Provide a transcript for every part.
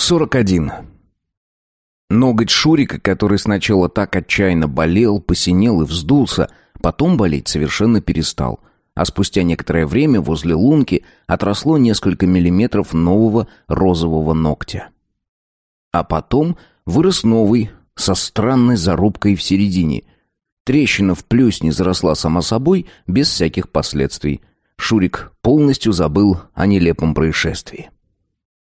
41. Ноготь Шурика, который сначала так отчаянно болел, посинел и вздулся, потом болеть совершенно перестал. А спустя некоторое время возле лунки отросло несколько миллиметров нового розового ногтя. А потом вырос новый, со странной зарубкой в середине. Трещина в плюсне заросла сама собой, без всяких последствий. Шурик полностью забыл о нелепом происшествии.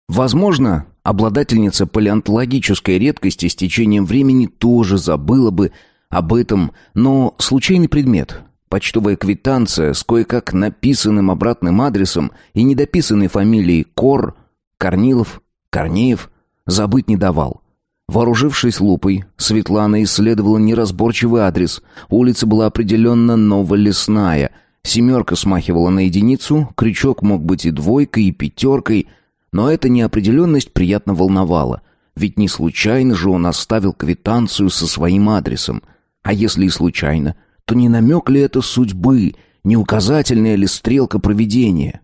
Возможно, обладательница палеонтологической редкости с течением времени тоже забыла бы об этом, но случайный предмет – почтовая квитанция с кое-как написанным обратным адресом и недописанной фамилией Кор, Корнилов, Корнеев забыть не давал. Вооружившись лупой, Светлана исследовала неразборчивый адрес. Улица была определенно Новолесная. Семерка смахивала на единицу, крючок мог быть и двойкой, и пятеркой – но эта неопределенность приятно волновала. Ведь не случайно же он оставил квитанцию со своим адресом. А если и случайно, то не намек ли это судьбы, не указательная ли стрелка провидения?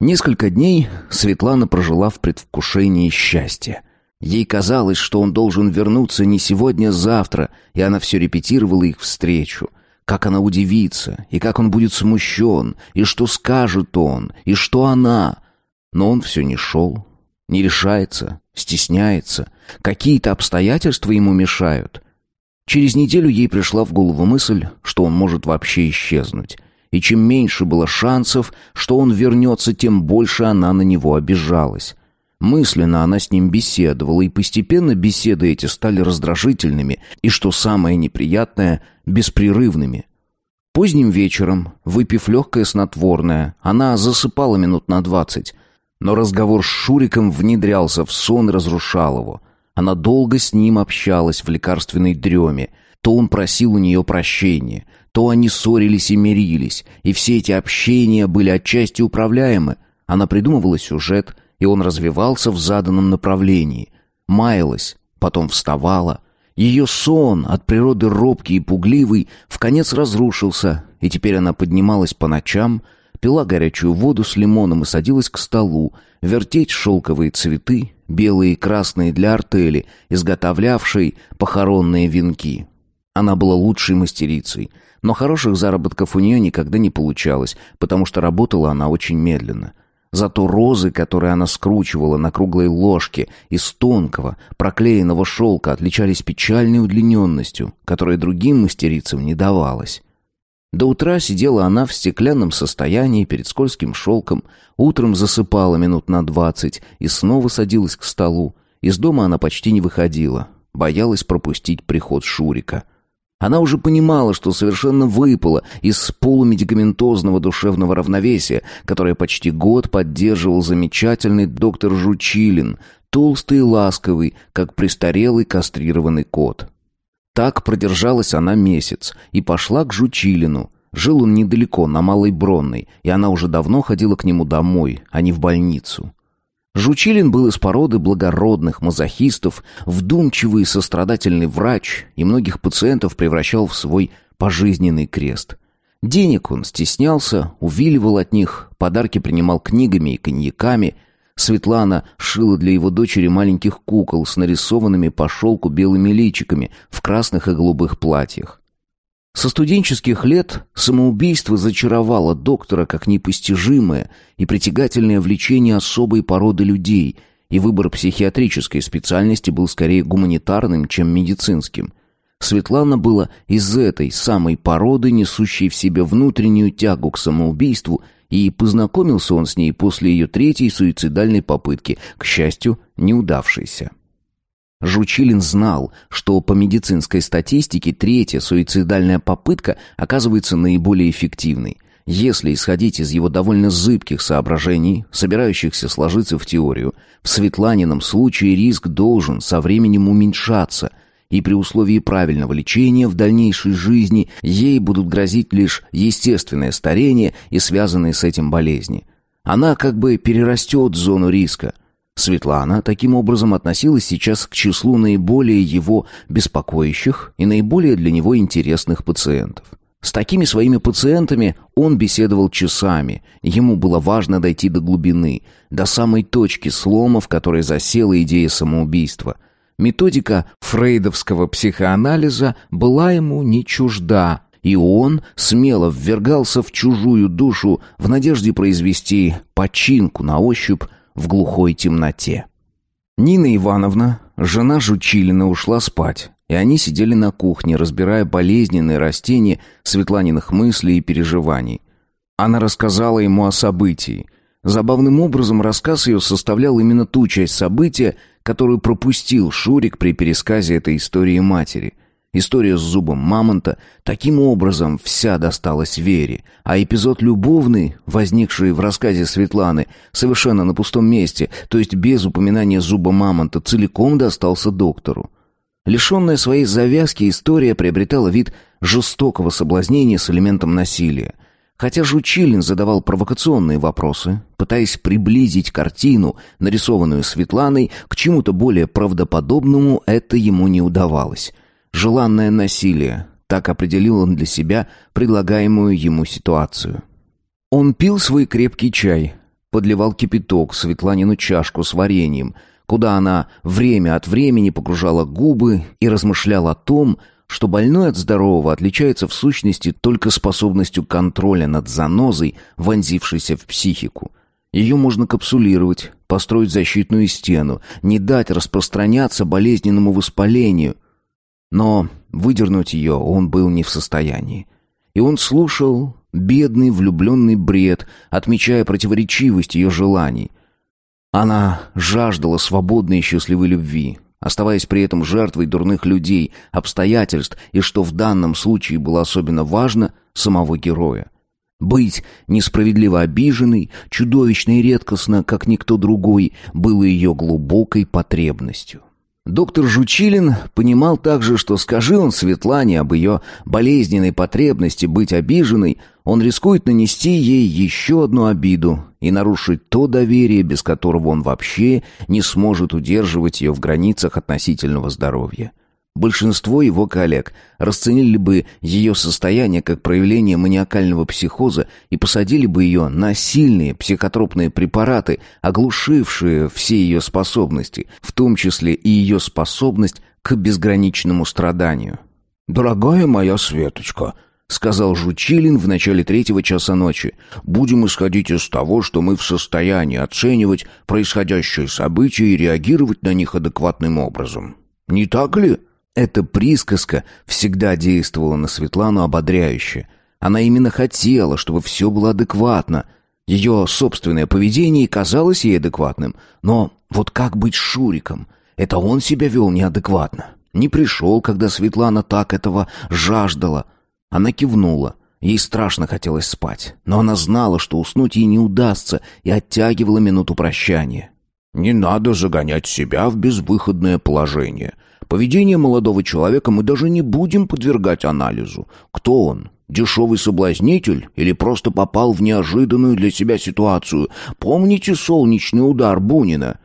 Несколько дней Светлана прожила в предвкушении счастья. Ей казалось, что он должен вернуться не сегодня, а завтра, и она все репетировала их встречу — как она удивится, и как он будет смущен, и что скажет он, и что она. Но он все не шел, не решается, стесняется. Какие-то обстоятельства ему мешают. Через неделю ей пришла в голову мысль, что он может вообще исчезнуть. И чем меньше было шансов, что он вернется, тем больше она на него обижалась. Мысленно она с ним беседовала, и постепенно беседы эти стали раздражительными и, что самое неприятное, беспрерывными. Поздним вечером, выпив легкое снотворное, она засыпала минут на двадцать, но разговор с Шуриком внедрялся в сон и разрушал его. Она долго с ним общалась в лекарственной дреме. То он просил у нее прощения, то они ссорились и мирились, и все эти общения были отчасти управляемы. Она придумывала сюжет, и он развивался в заданном направлении. Маялась, потом вставала. Ее сон, от природы робкий и пугливый, в конец разрушился, и теперь она поднималась по ночам, пила горячую воду с лимоном и садилась к столу, вертеть шелковые цветы, белые и красные для артели, изготовлявшей похоронные венки. Она была лучшей мастерицей, но хороших заработков у нее никогда не получалось, потому что работала она очень медленно. Зато розы, которые она скручивала на круглой ложке из тонкого, проклеенного шелка, отличались печальной удлиненностью, которая другим мастерицам не давалась. До утра сидела она в стеклянном состоянии перед скользким шелком, утром засыпала минут на двадцать и снова садилась к столу. Из дома она почти не выходила, боялась пропустить приход Шурика. Она уже понимала, что совершенно выпала из полумедикаментозного душевного равновесия, которое почти год поддерживал замечательный доктор Жучилин, толстый и ласковый, как престарелый кастрированный кот. Так продержалась она месяц и пошла к Жучилину. Жил он недалеко, на Малой Бронной, и она уже давно ходила к нему домой, а не в больницу. Жучилин был из породы благородных мазохистов, вдумчивый и сострадательный врач, и многих пациентов превращал в свой пожизненный крест. Денег он стеснялся, увиливал от них, подарки принимал книгами и коньяками – Светлана шила для его дочери маленьких кукол с нарисованными по шелку белыми личиками в красных и голубых платьях. Со студенческих лет самоубийство зачаровало доктора как непостижимое и притягательное влечение особой породы людей, и выбор психиатрической специальности был скорее гуманитарным, чем медицинским. Светлана была из этой самой породы, несущей в себе внутреннюю тягу к самоубийству – и познакомился он с ней после ее третьей суицидальной попытки, к счастью, неудавшейся. Жучилин знал, что по медицинской статистике третья суицидальная попытка оказывается наиболее эффективной. Если исходить из его довольно зыбких соображений, собирающихся сложиться в теорию, в Светланином случае риск должен со временем уменьшаться, и при условии правильного лечения в дальнейшей жизни ей будут грозить лишь естественное старение и связанные с этим болезни. Она как бы перерастет зону риска. Светлана таким образом относилась сейчас к числу наиболее его беспокоящих и наиболее для него интересных пациентов. С такими своими пациентами он беседовал часами. Ему было важно дойти до глубины, до самой точки слома, в которой засела идея самоубийства – Методика фрейдовского психоанализа была ему не чужда, и он смело ввергался в чужую душу в надежде произвести починку на ощупь в глухой темноте. Нина Ивановна, жена Жучилина, ушла спать, и они сидели на кухне, разбирая болезненные растения Светланиных мыслей и переживаний. Она рассказала ему о событии. Забавным образом рассказ ее составлял именно ту часть события, которую пропустил Шурик при пересказе этой истории матери. История с зубом мамонта таким образом вся досталась Вере, а эпизод любовный, возникший в рассказе Светланы, совершенно на пустом месте, то есть без упоминания зуба мамонта, целиком достался доктору. Лишенная своей завязки история приобретала вид жестокого соблазнения с элементом насилия. Хотя Жучилин задавал провокационные вопросы, пытаясь приблизить картину, нарисованную Светланой, к чему-то более правдоподобному, это ему не удавалось. Желанное насилие, так определил он для себя предлагаемую ему ситуацию. Он пил свой крепкий чай, подливал кипяток в Светланину чашку с вареньем, куда она время от времени погружала губы и размышляла о том, что больной от здорового отличается в сущности только способностью контроля над занозой, вонзившейся в психику. Ее можно капсулировать, построить защитную стену, не дать распространяться болезненному воспалению. Но выдернуть ее он был не в состоянии. И он слушал бедный влюбленный бред, отмечая противоречивость ее желаний. Она жаждала свободной и счастливой любви, оставаясь при этом жертвой дурных людей, обстоятельств и, что в данном случае было особенно важно, самого героя. Быть несправедливо обиженной, чудовищно и редкостно, как никто другой, было ее глубокой потребностью. Доктор Жучилин понимал также, что скажи он Светлане об ее болезненной потребности быть обиженной, он рискует нанести ей еще одну обиду и нарушить то доверие, без которого он вообще не сможет удерживать ее в границах относительного здоровья. Большинство его коллег расценили бы ее состояние как проявление маниакального психоза и посадили бы ее на сильные психотропные препараты, оглушившие все ее способности, в том числе и ее способность к безграничному страданию. «Дорогая моя Светочка», — сказал Жучилин в начале третьего часа ночи, «будем исходить из того, что мы в состоянии оценивать происходящие события и реагировать на них адекватным образом. Не так ли?» Эта присказка всегда действовала на Светлану ободряюще. Она именно хотела, чтобы все было адекватно. Ее собственное поведение казалось ей адекватным. Но вот как быть Шуриком? Это он себя вел неадекватно. Не пришел, когда Светлана так этого жаждала. Она кивнула. Ей страшно хотелось спать, но она знала, что уснуть ей не удастся, и оттягивала минуту прощания. «Не надо загонять себя в безвыходное положение. Поведение молодого человека мы даже не будем подвергать анализу. Кто он? Дешевый соблазнитель или просто попал в неожиданную для себя ситуацию? Помните солнечный удар Бунина?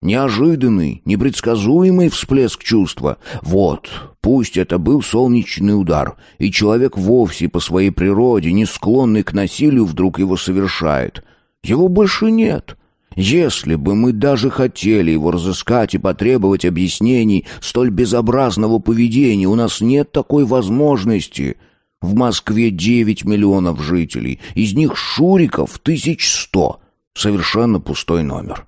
Неожиданный, непредсказуемый всплеск чувства. Вот, пусть это был солнечный удар, и человек вовсе по своей природе, не склонный к насилию, вдруг его совершает. Его больше нет. Если бы мы даже хотели его разыскать и потребовать объяснений столь безобразного поведения, у нас нет такой возможности. В Москве 9 миллионов жителей, из них Шуриков 1100. Совершенно пустой номер.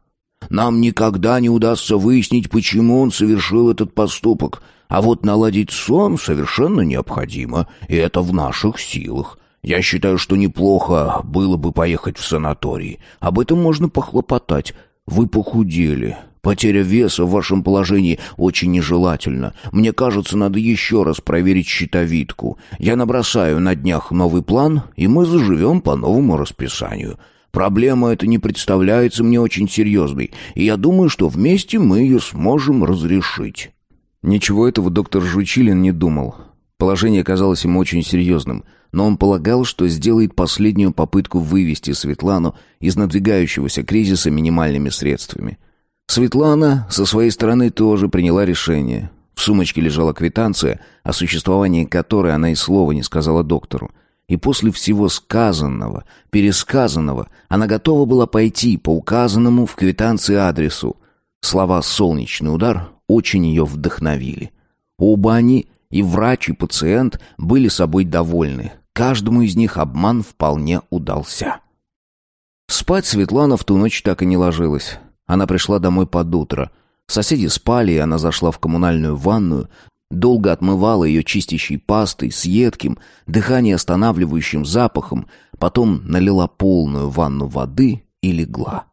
Нам никогда не удастся выяснить, почему он совершил этот поступок, а вот наладить сон совершенно необходимо, и это в наших силах. Я считаю, что неплохо было бы поехать в санаторий. Об этом можно похлопотать. Вы похудели. Потеря веса в вашем положении очень нежелательна. Мне кажется, надо еще раз проверить щитовидку. Я набросаю на днях новый план, и мы заживем по новому расписанию. Проблема эта не представляется мне очень серьезной, и я думаю, что вместе мы ее сможем разрешить». Ничего этого доктор Жучилин не думал. Положение казалось ему очень серьезным но он полагал, что сделает последнюю попытку вывести Светлану из надвигающегося кризиса минимальными средствами. Светлана со своей стороны тоже приняла решение. В сумочке лежала квитанция, о существовании которой она и слова не сказала доктору. И после всего сказанного, пересказанного, она готова была пойти по указанному в квитанции адресу. Слова «солнечный удар» очень ее вдохновили. Оба они, и врач, и пациент, были собой довольны, Каждому из них обман вполне удался. Спать Светлана в ту ночь так и не ложилась. Она пришла домой под утро. Соседи спали, и она зашла в коммунальную ванную, долго отмывала ее чистящей пастой с едким, дыхание останавливающим запахом, потом налила полную ванну воды и легла.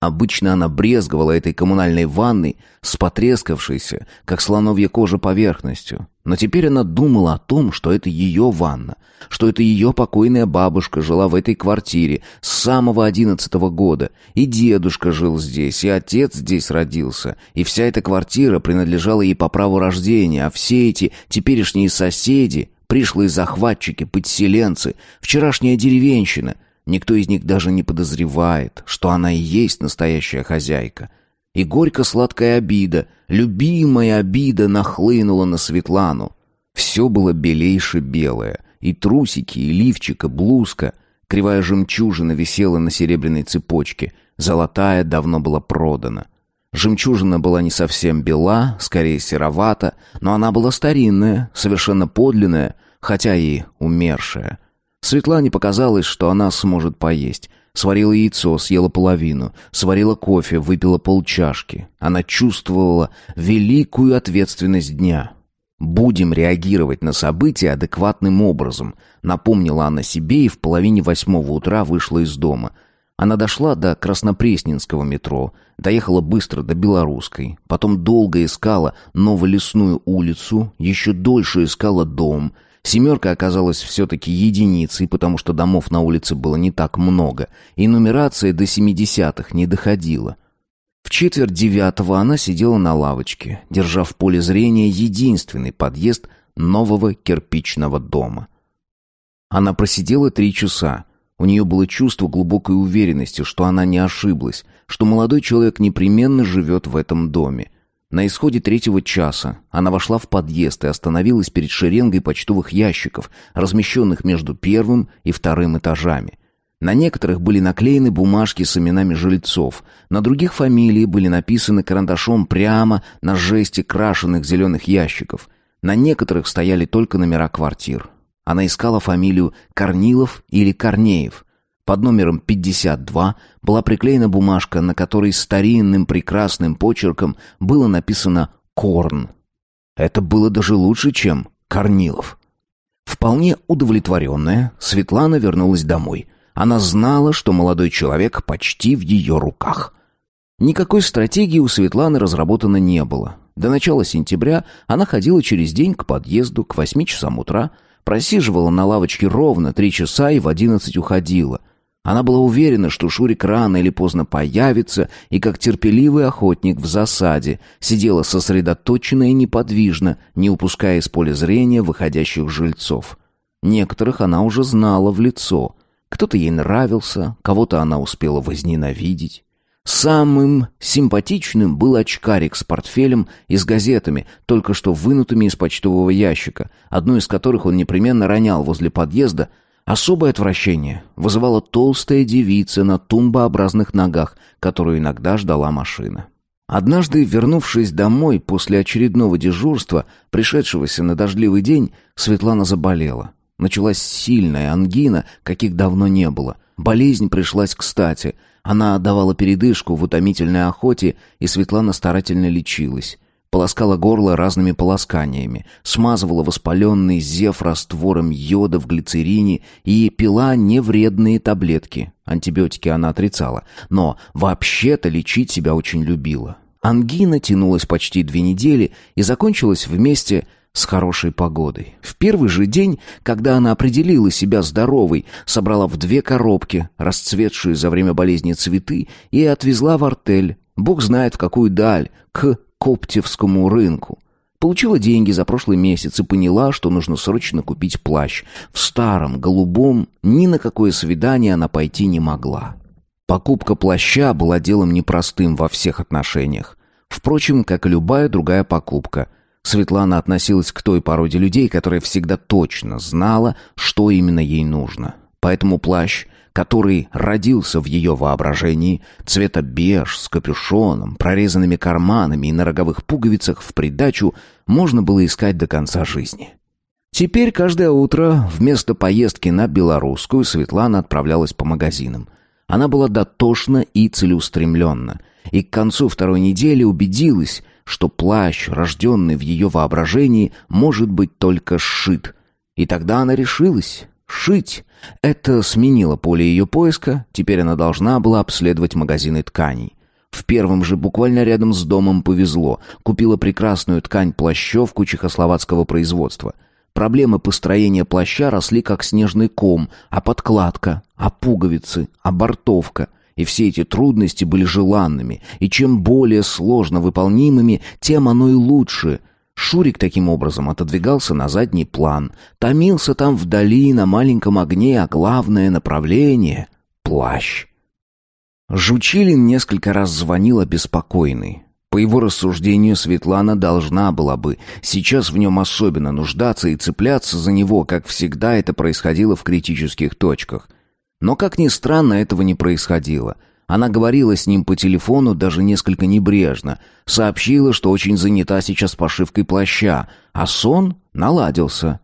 Обычно она брезговала этой коммунальной ванной с потрескавшейся, как слоновья кожа, поверхностью. Но теперь она думала о том, что это ее ванна, что это ее покойная бабушка жила в этой квартире с самого одиннадцатого года, и дедушка жил здесь, и отец здесь родился, и вся эта квартира принадлежала ей по праву рождения, а все эти теперешние соседи, пришлые захватчики, подселенцы, вчерашняя деревенщина — Никто из них даже не подозревает, что она и есть настоящая хозяйка. И горько-сладкая обида, любимая обида нахлынула на Светлану. Все было белейше белое, и трусики, и лифчик, и блузка. Кривая жемчужина висела на серебряной цепочке, золотая давно была продана. Жемчужина была не совсем бела, скорее серовата, но она была старинная, совершенно подлинная, хотя и умершая — Светлане показалось, что она сможет поесть. Сварила яйцо, съела половину, сварила кофе, выпила полчашки. Она чувствовала великую ответственность дня. «Будем реагировать на события адекватным образом», напомнила она себе и в половине восьмого утра вышла из дома. Она дошла до Краснопресненского метро, доехала быстро до Белорусской, потом долго искала Новолесную улицу, еще дольше искала дом — Семерка оказалась все-таки единицей, потому что домов на улице было не так много, и нумерация до семидесятых не доходила. В четверть девятого она сидела на лавочке, держа в поле зрения единственный подъезд нового кирпичного дома. Она просидела три часа. У нее было чувство глубокой уверенности, что она не ошиблась, что молодой человек непременно живет в этом доме — на исходе третьего часа она вошла в подъезд и остановилась перед шеренгой почтовых ящиков, размещенных между первым и вторым этажами. На некоторых были наклеены бумажки с именами жильцов, на других фамилии были написаны карандашом прямо на жести крашенных зеленых ящиков. На некоторых стояли только номера квартир. Она искала фамилию Корнилов или Корнеев – под номером 52 была приклеена бумажка, на которой старинным прекрасным почерком было написано «Корн». Это было даже лучше, чем «Корнилов». Вполне удовлетворенная, Светлана вернулась домой. Она знала, что молодой человек почти в ее руках. Никакой стратегии у Светланы разработано не было. До начала сентября она ходила через день к подъезду к восьми часам утра, просиживала на лавочке ровно три часа и в 11 уходила – она была уверена, что Шурик рано или поздно появится, и как терпеливый охотник в засаде сидела сосредоточенно и неподвижно, не упуская из поля зрения выходящих жильцов. Некоторых она уже знала в лицо. Кто-то ей нравился, кого-то она успела возненавидеть. Самым симпатичным был очкарик с портфелем и с газетами, только что вынутыми из почтового ящика, одну из которых он непременно ронял возле подъезда, Особое отвращение вызывала толстая девица на тумбообразных ногах, которую иногда ждала машина. Однажды, вернувшись домой после очередного дежурства, пришедшегося на дождливый день, Светлана заболела. Началась сильная ангина, каких давно не было. Болезнь пришлась кстати. Она давала передышку в утомительной охоте, и Светлана старательно лечилась полоскала горло разными полосканиями, смазывала воспаленный зев раствором йода в глицерине и пила невредные таблетки. Антибиотики она отрицала, но вообще-то лечить себя очень любила. Ангина тянулась почти две недели и закончилась вместе с хорошей погодой. В первый же день, когда она определила себя здоровой, собрала в две коробки расцветшие за время болезни цветы и отвезла в артель, бог знает в какую даль, к Коптевскому рынку. Получила деньги за прошлый месяц и поняла, что нужно срочно купить плащ. В старом, голубом, ни на какое свидание она пойти не могла. Покупка плаща была делом непростым во всех отношениях. Впрочем, как и любая другая покупка. Светлана относилась к той породе людей, которая всегда точно знала, что именно ей нужно. Поэтому плащ который родился в ее воображении, цвета беж с капюшоном, прорезанными карманами и на роговых пуговицах в придачу, можно было искать до конца жизни. Теперь каждое утро вместо поездки на Белорусскую Светлана отправлялась по магазинам. Она была дотошна и целеустремленна, и к концу второй недели убедилась, что плащ, рожденный в ее воображении, может быть только сшит. И тогда она решилась, шить. Это сменило поле ее поиска, теперь она должна была обследовать магазины тканей. В первом же, буквально рядом с домом, повезло. Купила прекрасную ткань-плащевку чехословацкого производства. Проблемы построения плаща росли как снежный ком, а подкладка, а пуговицы, а бортовка. И все эти трудности были желанными, и чем более сложно выполнимыми, тем оно и лучше. Шурик таким образом отодвигался на задний план, томился там вдали на маленьком огне, а главное направление — плащ. Жучилин несколько раз звонил обеспокоенный. По его рассуждению, Светлана должна была бы сейчас в нем особенно нуждаться и цепляться за него, как всегда это происходило в критических точках. Но, как ни странно, этого не происходило — она говорила с ним по телефону даже несколько небрежно, сообщила, что очень занята сейчас пошивкой плаща, а сон наладился.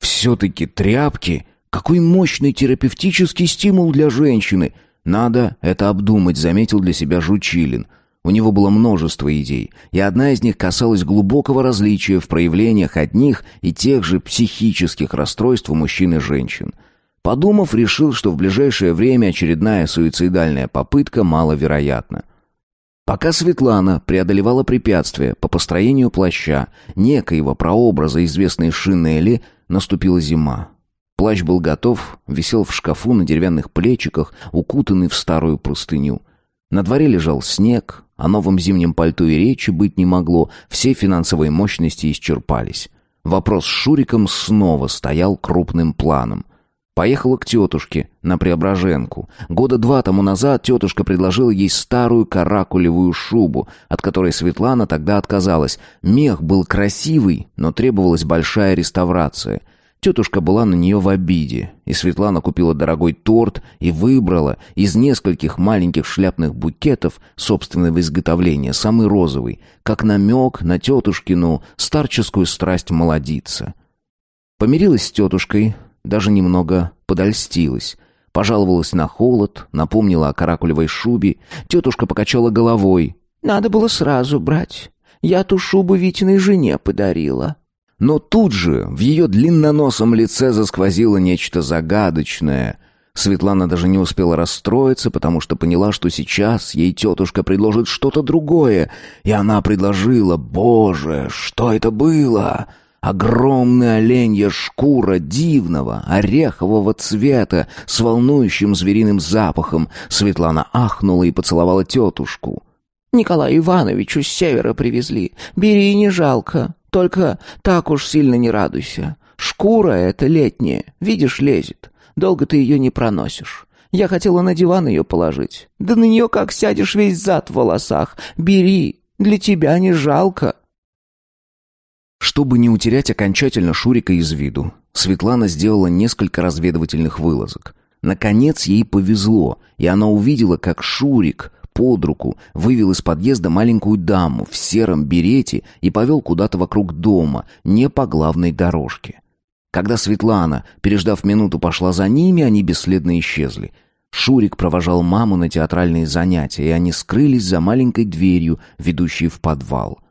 «Все-таки тряпки! Какой мощный терапевтический стимул для женщины! Надо это обдумать», — заметил для себя Жучилин. У него было множество идей, и одна из них касалась глубокого различия в проявлениях одних и тех же психических расстройств у мужчин и женщин — Подумав, решил, что в ближайшее время очередная суицидальная попытка маловероятна. Пока Светлана преодолевала препятствия по построению плаща, некоего прообраза известной шинели, наступила зима. Плащ был готов, висел в шкафу на деревянных плечиках, укутанный в старую простыню. На дворе лежал снег, о новом зимнем пальто и речи быть не могло, все финансовые мощности исчерпались. Вопрос с Шуриком снова стоял крупным планом. Поехала к тетушке на Преображенку. Года два тому назад тетушка предложила ей старую каракулевую шубу, от которой Светлана тогда отказалась. Мех был красивый, но требовалась большая реставрация. Тетушка была на нее в обиде, и Светлана купила дорогой торт и выбрала из нескольких маленьких шляпных букетов собственного изготовления самый розовый, как намек на тетушкину старческую страсть молодиться. Помирилась с тетушкой, даже немного подольстилась. Пожаловалась на холод, напомнила о каракулевой шубе. Тетушка покачала головой. «Надо было сразу брать. Я ту шубу Витиной жене подарила». Но тут же в ее длинноносом лице засквозило нечто загадочное. Светлана даже не успела расстроиться, потому что поняла, что сейчас ей тетушка предложит что-то другое. И она предложила «Боже, что это было?» Огромная оленья шкура дивного орехового цвета с волнующим звериным запахом. Светлана ахнула и поцеловала тетушку. «Николаю Ивановичу с севера привезли. Бери, не жалко. Только так уж сильно не радуйся. Шкура эта летняя, видишь, лезет. Долго ты ее не проносишь. Я хотела на диван ее положить. Да на нее как сядешь весь зад в волосах. Бери, для тебя не жалко». Чтобы не утерять окончательно Шурика из виду, Светлана сделала несколько разведывательных вылазок. Наконец ей повезло, и она увидела, как Шурик под руку вывел из подъезда маленькую даму в сером берете и повел куда-то вокруг дома, не по главной дорожке. Когда Светлана, переждав минуту, пошла за ними, они бесследно исчезли. Шурик провожал маму на театральные занятия, и они скрылись за маленькой дверью, ведущей в подвал —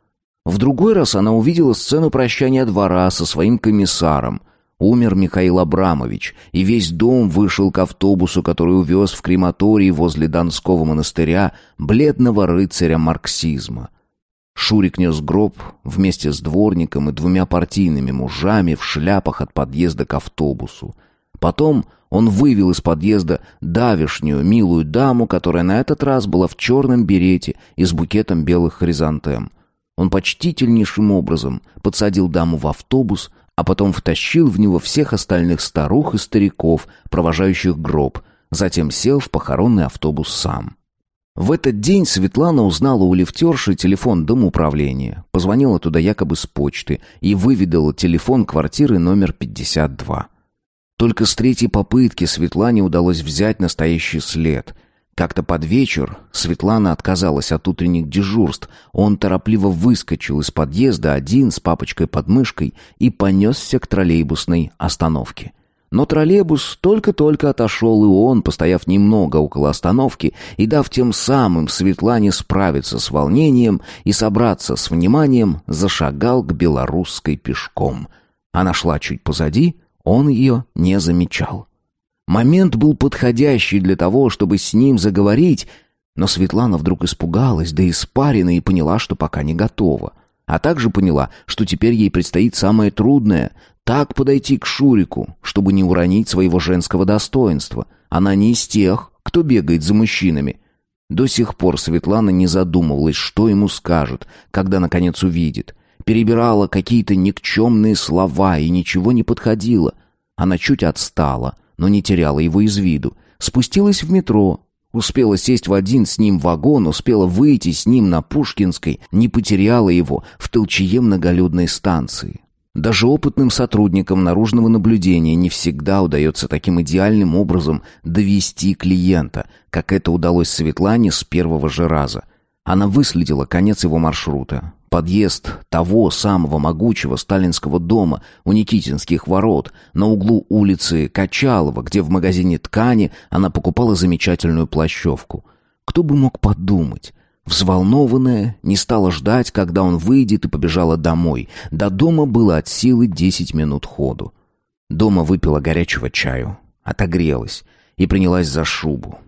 в другой раз она увидела сцену прощания двора со своим комиссаром. Умер Михаил Абрамович, и весь дом вышел к автобусу, который увез в крематорий возле Донского монастыря бледного рыцаря марксизма. Шурик нес гроб вместе с дворником и двумя партийными мужами в шляпах от подъезда к автобусу. Потом он вывел из подъезда давишнюю милую даму, которая на этот раз была в черном берете и с букетом белых хризантем — он почтительнейшим образом подсадил даму в автобус, а потом втащил в него всех остальных старух и стариков, провожающих гроб, затем сел в похоронный автобус сам. В этот день Светлана узнала у лифтерши телефон домоуправления, позвонила туда якобы с почты и выведала телефон квартиры номер 52. Только с третьей попытки Светлане удалось взять настоящий след — как-то под вечер Светлана отказалась от утренних дежурств. Он торопливо выскочил из подъезда один с папочкой под мышкой и понесся к троллейбусной остановке. Но троллейбус только-только отошел, и он, постояв немного около остановки и дав тем самым Светлане справиться с волнением и собраться с вниманием, зашагал к белорусской пешком. Она шла чуть позади, он ее не замечал. Момент был подходящий для того, чтобы с ним заговорить, но Светлана вдруг испугалась, да испарина, и поняла, что пока не готова. А также поняла, что теперь ей предстоит самое трудное — так подойти к Шурику, чтобы не уронить своего женского достоинства. Она не из тех, кто бегает за мужчинами. До сих пор Светлана не задумывалась, что ему скажет, когда наконец увидит. Перебирала какие-то никчемные слова, и ничего не подходило. Она чуть отстала — но не теряла его из виду. Спустилась в метро, Успела сесть в один с ним вагон, успела выйти с ним на Пушкинской, не потеряла его в толчее многолюдной станции. Даже опытным сотрудникам наружного наблюдения не всегда удается таким идеальным образом довести клиента, как это удалось Светлане с первого же раза. Она выследила конец его маршрута, Подъезд того самого могучего сталинского дома у Никитинских ворот на углу улицы Качалова, где в магазине ткани она покупала замечательную плащевку. Кто бы мог подумать? Взволнованная, не стала ждать, когда он выйдет, и побежала домой. До дома было от силы десять минут ходу. Дома выпила горячего чаю, отогрелась и принялась за шубу.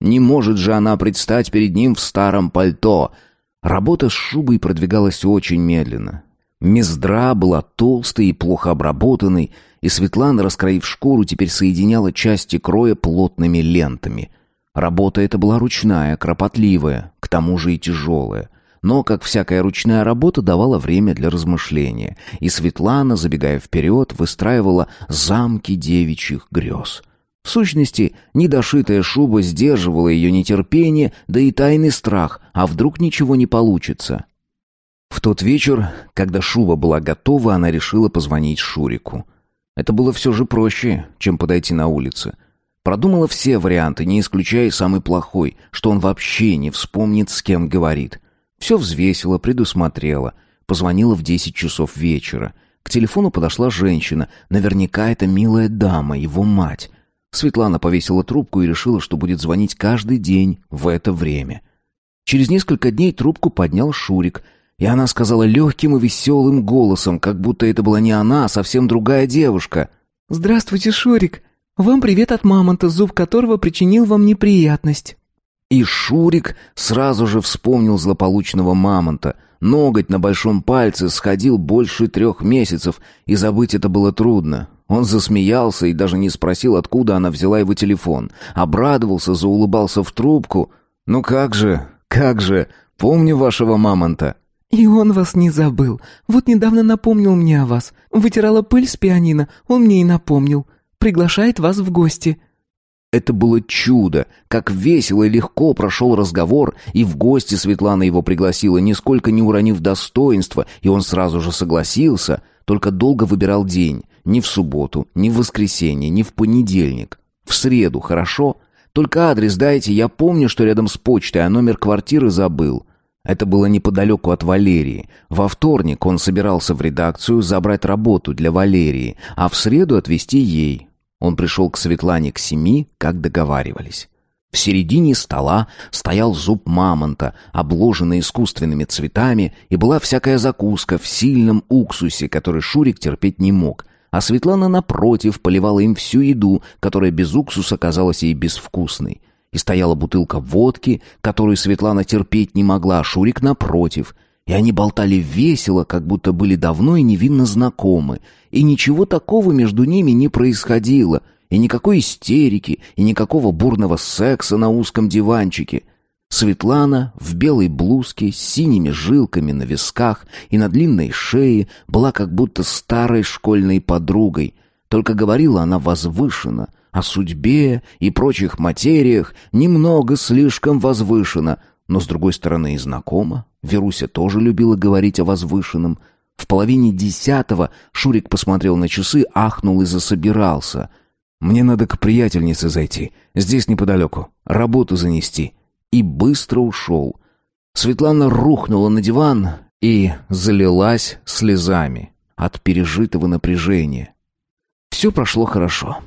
Не может же она предстать перед ним в старом пальто — Работа с шубой продвигалась очень медленно. Мездра была толстой и плохо обработанной, и Светлана, раскроив шкуру, теперь соединяла части кроя плотными лентами. Работа эта была ручная, кропотливая, к тому же и тяжелая. Но, как всякая ручная работа, давала время для размышления, и Светлана, забегая вперед, выстраивала замки девичьих грез — в сущности, недошитая шуба сдерживала ее нетерпение, да и тайный страх, а вдруг ничего не получится. В тот вечер, когда шуба была готова, она решила позвонить Шурику. Это было все же проще, чем подойти на улице. Продумала все варианты, не исключая самый плохой, что он вообще не вспомнит, с кем говорит. Все взвесила, предусмотрела. Позвонила в десять часов вечера. К телефону подошла женщина. Наверняка это милая дама, его мать. Светлана повесила трубку и решила, что будет звонить каждый день в это время. Через несколько дней трубку поднял Шурик, и она сказала легким и веселым голосом, как будто это была не она, а совсем другая девушка. «Здравствуйте, Шурик. Вам привет от мамонта, зуб которого причинил вам неприятность». И Шурик сразу же вспомнил злополучного мамонта. Ноготь на большом пальце сходил больше трех месяцев, и забыть это было трудно. Он засмеялся и даже не спросил, откуда она взяла его телефон. Обрадовался, заулыбался в трубку. «Ну как же, как же, помню вашего мамонта». «И он вас не забыл. Вот недавно напомнил мне о вас. Вытирала пыль с пианино, он мне и напомнил. Приглашает вас в гости». Это было чудо, как весело и легко прошел разговор, и в гости Светлана его пригласила, нисколько не уронив достоинства, и он сразу же согласился, только долго выбирал день ни в субботу, ни в воскресенье, ни в понедельник. В среду, хорошо? Только адрес дайте, я помню, что рядом с почтой, а номер квартиры забыл. Это было неподалеку от Валерии. Во вторник он собирался в редакцию забрать работу для Валерии, а в среду отвезти ей. Он пришел к Светлане к семи, как договаривались. В середине стола стоял зуб мамонта, обложенный искусственными цветами, и была всякая закуска в сильном уксусе, который Шурик терпеть не мог а Светлана, напротив, поливала им всю еду, которая без уксуса казалась ей безвкусной. И стояла бутылка водки, которую Светлана терпеть не могла, а Шурик напротив. И они болтали весело, как будто были давно и невинно знакомы. И ничего такого между ними не происходило. И никакой истерики, и никакого бурного секса на узком диванчике — Светлана в белой блузке с синими жилками на висках и на длинной шее была как будто старой школьной подругой, только говорила она возвышенно, о судьбе и прочих материях немного слишком возвышенно, но, с другой стороны, и знакома. Веруся тоже любила говорить о возвышенном. В половине десятого Шурик посмотрел на часы, ахнул и засобирался. «Мне надо к приятельнице зайти, здесь неподалеку, работу занести» и быстро ушел. Светлана рухнула на диван и залилась слезами от пережитого напряжения. Все прошло хорошо.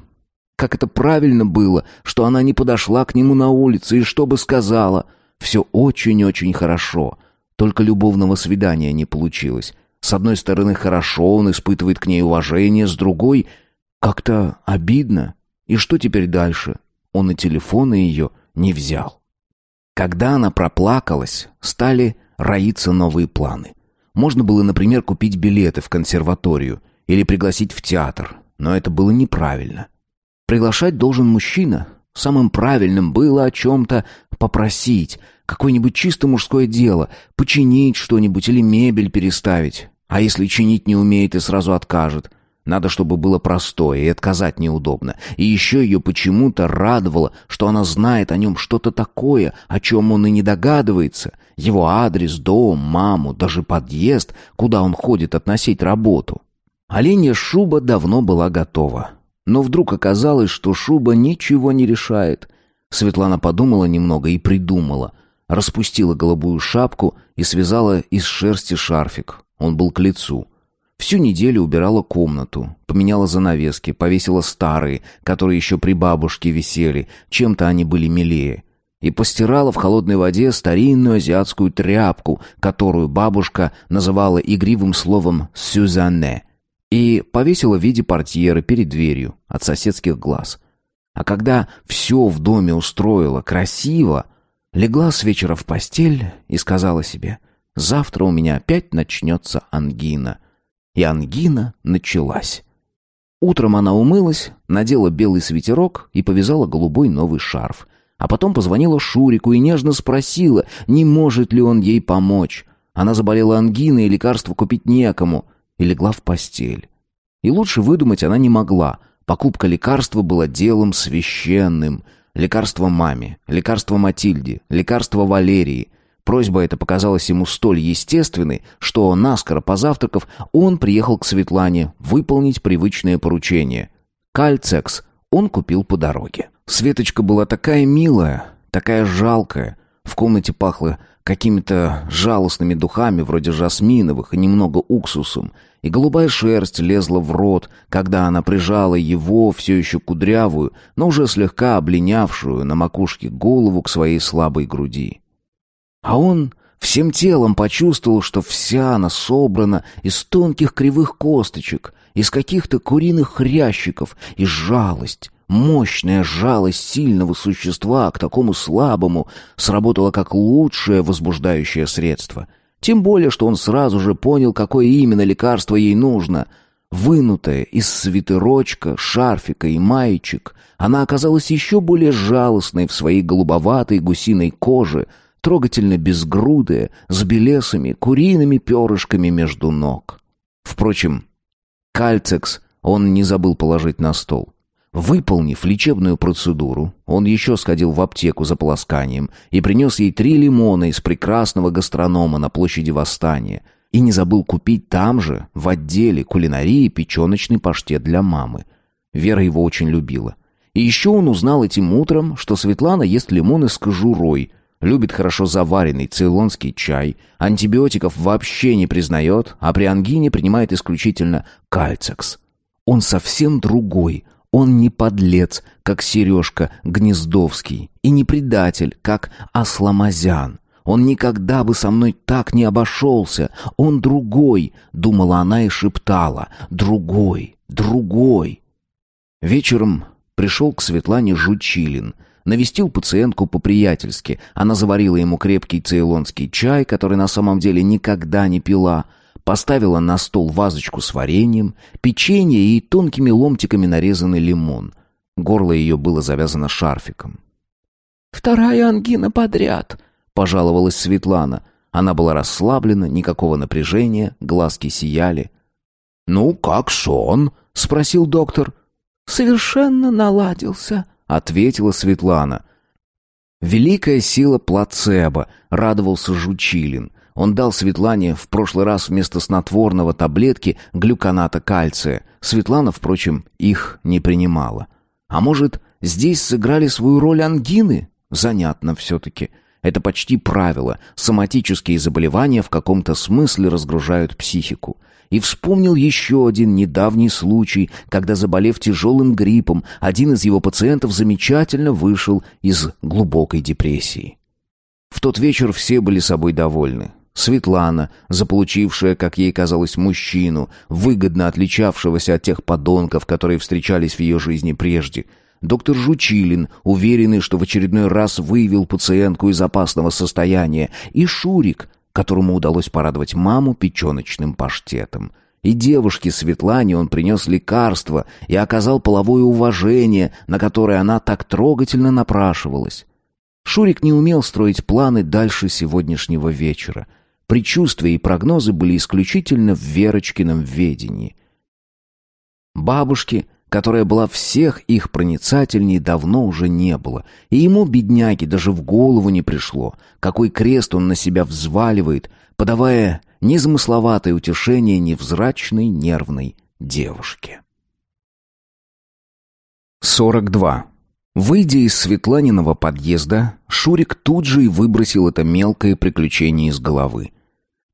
Как это правильно было, что она не подошла к нему на улице и что бы сказала. Все очень-очень хорошо. Только любовного свидания не получилось. С одной стороны, хорошо, он испытывает к ней уважение, с другой — как-то обидно. И что теперь дальше? Он и телефона ее не взял. Когда она проплакалась, стали роиться новые планы. Можно было, например, купить билеты в консерваторию или пригласить в театр, но это было неправильно. Приглашать должен мужчина. Самым правильным было о чем-то попросить, какое-нибудь чисто мужское дело, починить что-нибудь или мебель переставить. А если чинить не умеет и сразу откажет? Надо, чтобы было простое и отказать неудобно. И еще ее почему-то радовало, что она знает о нем что-то такое, о чем он и не догадывается. Его адрес, дом, маму, даже подъезд, куда он ходит относить работу. Оленья шуба давно была готова. Но вдруг оказалось, что шуба ничего не решает. Светлана подумала немного и придумала. Распустила голубую шапку и связала из шерсти шарфик. Он был к лицу. Всю неделю убирала комнату, поменяла занавески, повесила старые, которые еще при бабушке висели, чем-то они были милее. И постирала в холодной воде старинную азиатскую тряпку, которую бабушка называла игривым словом «сюзанне», и повесила в виде портьеры перед дверью от соседских глаз. А когда все в доме устроила красиво, легла с вечера в постель и сказала себе «Завтра у меня опять начнется ангина» и ангина началась. Утром она умылась, надела белый свитерок и повязала голубой новый шарф. А потом позвонила Шурику и нежно спросила, не может ли он ей помочь. Она заболела ангиной и лекарства купить некому, и легла в постель. И лучше выдумать она не могла. Покупка лекарства была делом священным. Лекарство маме, лекарство Матильде, лекарство Валерии. Просьба эта показалась ему столь естественной, что, наскоро позавтракав, он приехал к Светлане выполнить привычное поручение. Кальцекс он купил по дороге. Светочка была такая милая, такая жалкая. В комнате пахло какими-то жалостными духами, вроде жасминовых и немного уксусом, и голубая шерсть лезла в рот, когда она прижала его, все еще кудрявую, но уже слегка облинявшую на макушке голову к своей слабой груди. А он всем телом почувствовал, что вся она собрана из тонких кривых косточек, из каких-то куриных хрящиков, и жалость, мощная жалость сильного существа к такому слабому сработала как лучшее возбуждающее средство. Тем более, что он сразу же понял, какое именно лекарство ей нужно. Вынутая из свитерочка, шарфика и маечек, она оказалась еще более жалостной в своей голубоватой гусиной коже — трогательно безгрудая, с белесыми куриными перышками между ног. Впрочем, кальцекс он не забыл положить на стол. Выполнив лечебную процедуру, он еще сходил в аптеку за полосканием и принес ей три лимона из прекрасного гастронома на площади Восстания и не забыл купить там же, в отделе кулинарии, печеночный паштет для мамы. Вера его очень любила. И еще он узнал этим утром, что Светлана ест лимоны с кожурой, любит хорошо заваренный цейлонский чай, антибиотиков вообще не признает, а при ангине принимает исключительно кальцекс. Он совсем другой, он не подлец, как Сережка Гнездовский, и не предатель, как Асламазян. Он никогда бы со мной так не обошелся, он другой, думала она и шептала, другой, другой. Вечером пришел к Светлане Жучилин — Навестил пациентку по-приятельски. Она заварила ему крепкий цейлонский чай, который на самом деле никогда не пила. Поставила на стол вазочку с вареньем, печенье и тонкими ломтиками нарезанный лимон. Горло ее было завязано шарфиком. «Вторая ангина подряд», — пожаловалась Светлана. Она была расслаблена, никакого напряжения, глазки сияли. «Ну, как сон?» — спросил доктор. «Совершенно наладился», ответила Светлана. Великая сила плацебо, радовался Жучилин. Он дал Светлане в прошлый раз вместо снотворного таблетки глюконата кальция. Светлана, впрочем, их не принимала. А может, здесь сыграли свою роль ангины? Занятно все-таки. Это почти правило. Соматические заболевания в каком-то смысле разгружают психику и вспомнил еще один недавний случай, когда, заболев тяжелым гриппом, один из его пациентов замечательно вышел из глубокой депрессии. В тот вечер все были собой довольны. Светлана, заполучившая, как ей казалось, мужчину, выгодно отличавшегося от тех подонков, которые встречались в ее жизни прежде. Доктор Жучилин, уверенный, что в очередной раз выявил пациентку из опасного состояния. И Шурик, которому удалось порадовать маму печеночным паштетом. И девушке Светлане он принес лекарство и оказал половое уважение, на которое она так трогательно напрашивалась. Шурик не умел строить планы дальше сегодняшнего вечера. Причувствия и прогнозы были исключительно в Верочкином ведении. Бабушки которая была всех их проницательней, давно уже не было. И ему, бедняге, даже в голову не пришло, какой крест он на себя взваливает, подавая незамысловатое утешение невзрачной нервной девушке. 42. Выйдя из Светланиного подъезда, Шурик тут же и выбросил это мелкое приключение из головы.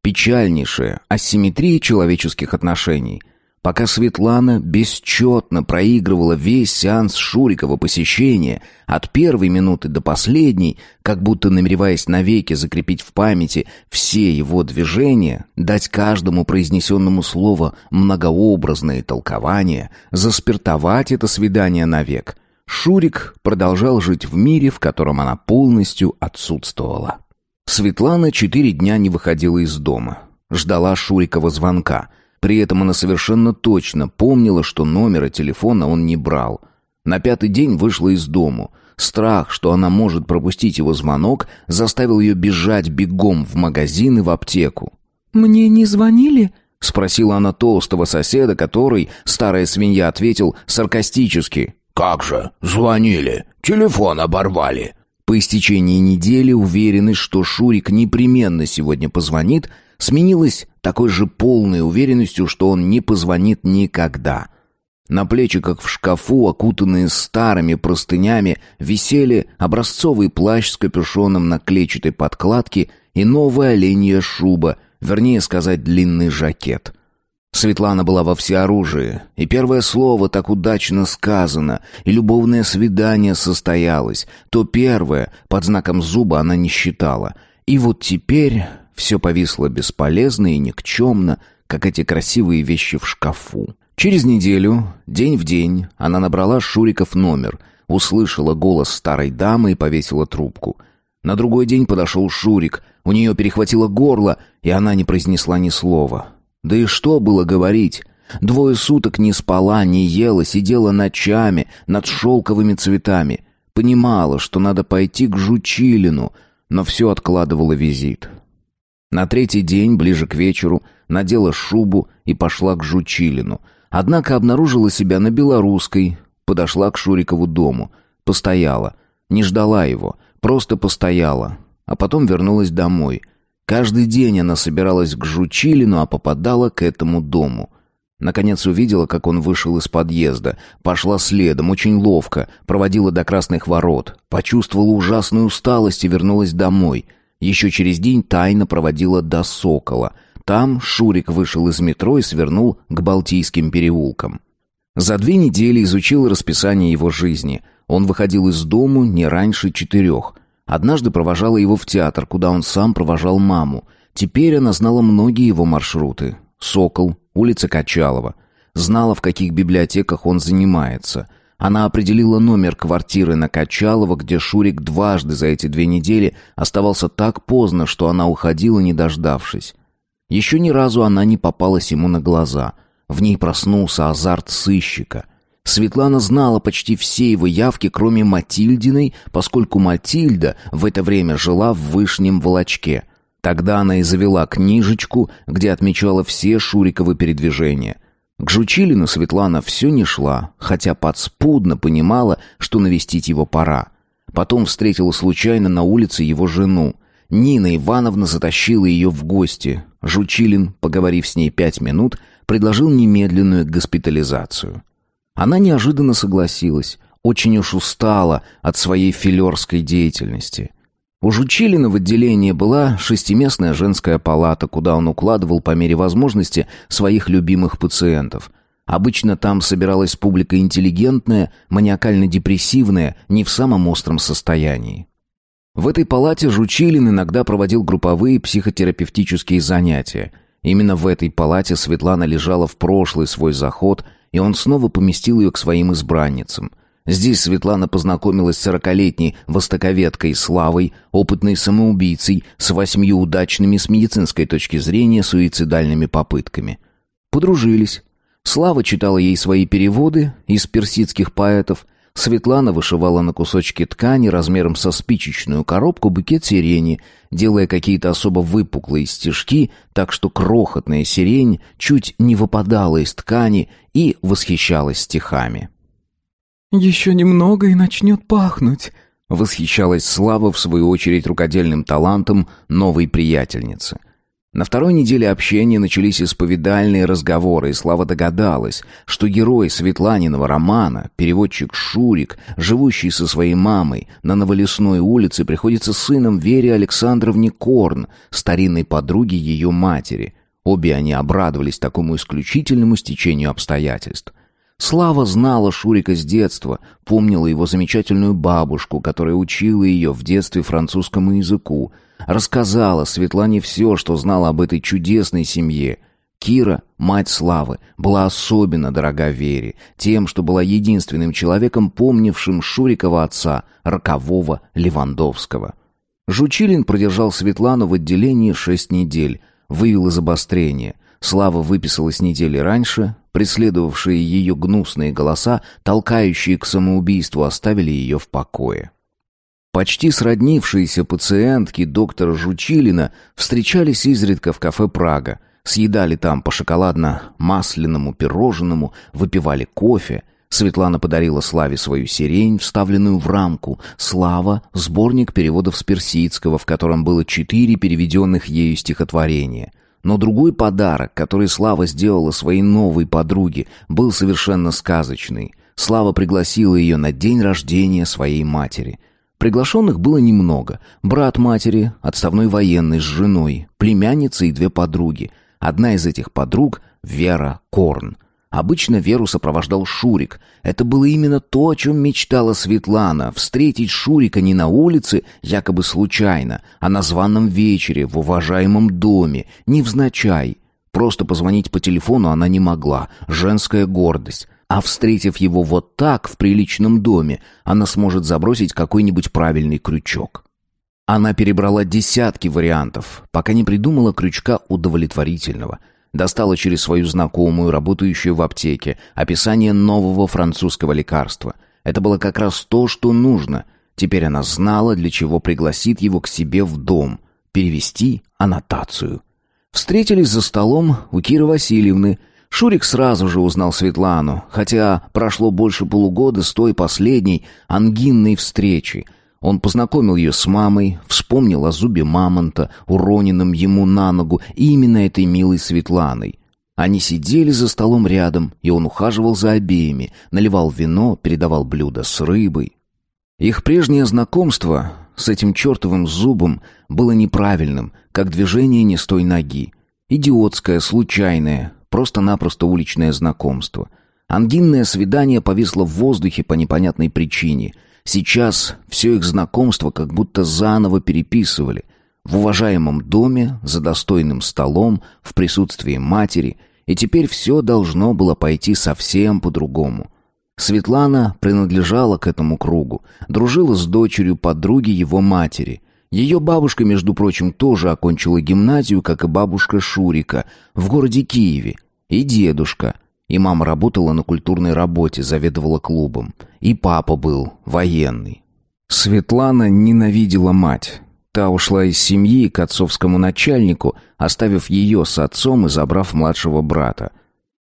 Печальнейшая асимметрия человеческих отношений — Пока Светлана бесчетно проигрывала весь сеанс Шурикова посещения, от первой минуты до последней, как будто намереваясь навеки закрепить в памяти все его движения, дать каждому произнесенному слову многообразное толкование, заспиртовать это свидание навек, Шурик продолжал жить в мире, в котором она полностью отсутствовала. Светлана четыре дня не выходила из дома. Ждала Шурикова звонка — при этом она совершенно точно помнила, что номера телефона он не брал. На пятый день вышла из дому. Страх, что она может пропустить его звонок, заставил ее бежать бегом в магазин и в аптеку. «Мне не звонили?» — спросила она толстого соседа, который, старая свинья, ответил саркастически. «Как же? Звонили. Телефон оборвали». По истечении недели, уверенный, что Шурик непременно сегодня позвонит, сменилось такой же полной уверенностью, что он не позвонит никогда. На плечи, как в шкафу, окутанные старыми простынями, висели образцовый плащ с капюшоном на клетчатой подкладке и новая оленья шуба, вернее сказать, длинный жакет. Светлана была во всеоружии, и первое слово так удачно сказано, и любовное свидание состоялось. То первое, под знаком зуба она не считала. И вот теперь все повисло бесполезно и никчемно, как эти красивые вещи в шкафу. Через неделю, день в день, она набрала Шуриков номер, услышала голос старой дамы и повесила трубку. На другой день подошел Шурик, у нее перехватило горло, и она не произнесла ни слова. Да и что было говорить? Двое суток не спала, не ела, сидела ночами над шелковыми цветами. Понимала, что надо пойти к Жучилину, но все откладывала визит. На третий день, ближе к вечеру, надела шубу и пошла к Жучилину. Однако обнаружила себя на Белорусской, подошла к Шурикову дому, постояла, не ждала его, просто постояла, а потом вернулась домой. Каждый день она собиралась к Жучилину, а попадала к этому дому. Наконец увидела, как он вышел из подъезда, пошла следом, очень ловко, проводила до красных ворот, почувствовала ужасную усталость и вернулась домой — еще через день тайно проводила до Сокола. Там Шурик вышел из метро и свернул к Балтийским переулкам. За две недели изучил расписание его жизни. Он выходил из дому не раньше четырех. Однажды провожала его в театр, куда он сам провожал маму. Теперь она знала многие его маршруты. Сокол, улица Качалова. Знала, в каких библиотеках он занимается – она определила номер квартиры на Качалова, где Шурик дважды за эти две недели оставался так поздно, что она уходила, не дождавшись. Еще ни разу она не попалась ему на глаза. В ней проснулся азарт сыщика. Светлана знала почти все его явки, кроме Матильдиной, поскольку Матильда в это время жила в Вышнем Волочке. Тогда она и завела книжечку, где отмечала все Шуриковы передвижения. К Жучилину Светлана все не шла, хотя подспудно понимала, что навестить его пора. Потом встретила случайно на улице его жену. Нина Ивановна затащила ее в гости. Жучилин, поговорив с ней пять минут, предложил немедленную госпитализацию. Она неожиданно согласилась, очень уж устала от своей филерской деятельности. У Жучилина в отделении была шестиместная женская палата, куда он укладывал по мере возможности своих любимых пациентов. Обычно там собиралась публика интеллигентная, маниакально-депрессивная, не в самом остром состоянии. В этой палате Жучилин иногда проводил групповые психотерапевтические занятия. Именно в этой палате Светлана лежала в прошлый свой заход, и он снова поместил ее к своим избранницам – Здесь Светлана познакомилась с сорокалетней востоковедкой Славой, опытной самоубийцей, с восьмью удачными с медицинской точки зрения суицидальными попытками. Подружились. Слава читала ей свои переводы из персидских поэтов. Светлана вышивала на кусочки ткани размером со спичечную коробку букет сирени, делая какие-то особо выпуклые стежки, так что крохотная сирень чуть не выпадала из ткани и восхищалась стихами. «Еще немного и начнет пахнуть», — восхищалась Слава, в свою очередь, рукодельным талантом новой приятельницы. На второй неделе общения начались исповедальные разговоры, и Слава догадалась, что герой Светланиного романа, переводчик Шурик, живущий со своей мамой на Новолесной улице, приходится сыном Вере Александровне Корн, старинной подруги ее матери. Обе они обрадовались такому исключительному стечению обстоятельств. Слава знала Шурика с детства, помнила его замечательную бабушку, которая учила ее в детстве французскому языку. Рассказала Светлане все, что знала об этой чудесной семье. Кира, мать Славы, была особенно дорога Вере, тем, что была единственным человеком, помнившим Шурикова отца, рокового Левандовского. Жучилин продержал Светлану в отделении шесть недель, вывел из обострения. Слава выписалась недели раньше, преследовавшие ее гнусные голоса, толкающие к самоубийству, оставили ее в покое. Почти сроднившиеся пациентки доктора Жучилина встречались изредка в кафе «Прага», съедали там по шоколадно-масляному пирожному, выпивали кофе. Светлана подарила Славе свою сирень, вставленную в рамку. «Слава» — сборник переводов с персидского, в котором было четыре переведенных ею стихотворения — но другой подарок, который Слава сделала своей новой подруге, был совершенно сказочный. Слава пригласила ее на день рождения своей матери. Приглашенных было немного. Брат матери, отставной военный с женой, племянница и две подруги. Одна из этих подруг — Вера Корн — Обычно Веру сопровождал Шурик. Это было именно то, о чем мечтала Светлана — встретить Шурика не на улице, якобы случайно, а на званом вечере в уважаемом доме, невзначай. Просто позвонить по телефону она не могла, женская гордость. А встретив его вот так, в приличном доме, она сможет забросить какой-нибудь правильный крючок. Она перебрала десятки вариантов, пока не придумала крючка удовлетворительного — достала через свою знакомую, работающую в аптеке, описание нового французского лекарства. Это было как раз то, что нужно. Теперь она знала, для чего пригласит его к себе в дом. Перевести аннотацию. Встретились за столом у Киры Васильевны. Шурик сразу же узнал Светлану, хотя прошло больше полугода с той последней ангинной встречи — он познакомил ее с мамой, вспомнил о зубе мамонта, уроненном ему на ногу, и именно этой милой Светланой. Они сидели за столом рядом, и он ухаживал за обеими, наливал вино, передавал блюда с рыбой. Их прежнее знакомство с этим чертовым зубом было неправильным, как движение не с той ноги. Идиотское, случайное, просто-напросто уличное знакомство. Ангинное свидание повисло в воздухе по непонятной причине — Сейчас все их знакомство как будто заново переписывали. В уважаемом доме, за достойным столом, в присутствии матери. И теперь все должно было пойти совсем по-другому. Светлана принадлежала к этому кругу, дружила с дочерью подруги его матери. Ее бабушка, между прочим, тоже окончила гимназию, как и бабушка Шурика, в городе Киеве. И дедушка. И мама работала на культурной работе, заведовала клубом. И папа был военный. Светлана ненавидела мать. Та ушла из семьи к отцовскому начальнику, оставив ее с отцом и забрав младшего брата.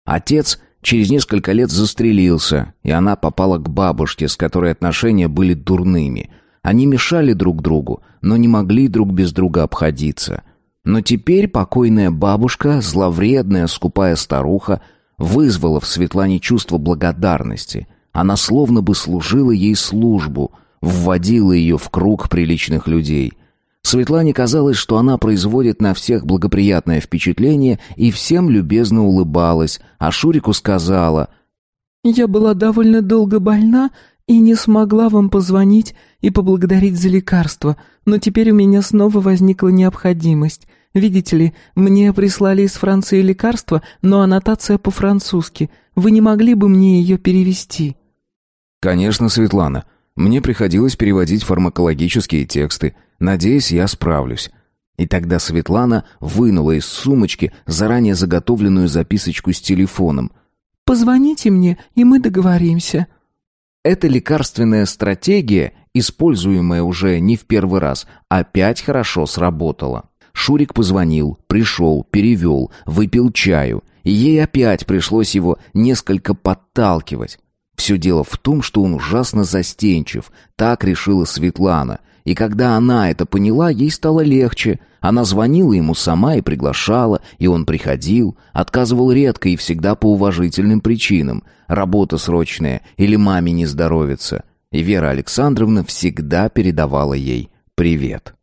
Отец через несколько лет застрелился, и она попала к бабушке, с которой отношения были дурными. Они мешали друг другу, но не могли друг без друга обходиться. Но теперь покойная бабушка, зловредная, скупая старуха, вызвало в Светлане чувство благодарности. Она словно бы служила ей службу, вводила ее в круг приличных людей. Светлане казалось, что она производит на всех благоприятное впечатление и всем любезно улыбалась, а Шурику сказала «Я была довольно долго больна и не смогла вам позвонить и поблагодарить за лекарство, но теперь у меня снова возникла необходимость». Видите ли, мне прислали из Франции лекарство, но аннотация по-французски. Вы не могли бы мне ее перевести?» «Конечно, Светлана. Мне приходилось переводить фармакологические тексты. Надеюсь, я справлюсь». И тогда Светлана вынула из сумочки заранее заготовленную записочку с телефоном. «Позвоните мне, и мы договоримся». Эта лекарственная стратегия, используемая уже не в первый раз, опять хорошо сработала. Шурик позвонил, пришел, перевел, выпил чаю. И ей опять пришлось его несколько подталкивать. Все дело в том, что он ужасно застенчив. Так решила Светлана. И когда она это поняла, ей стало легче. Она звонила ему сама и приглашала, и он приходил. Отказывал редко и всегда по уважительным причинам. Работа срочная или маме не здоровится. И Вера Александровна всегда передавала ей привет.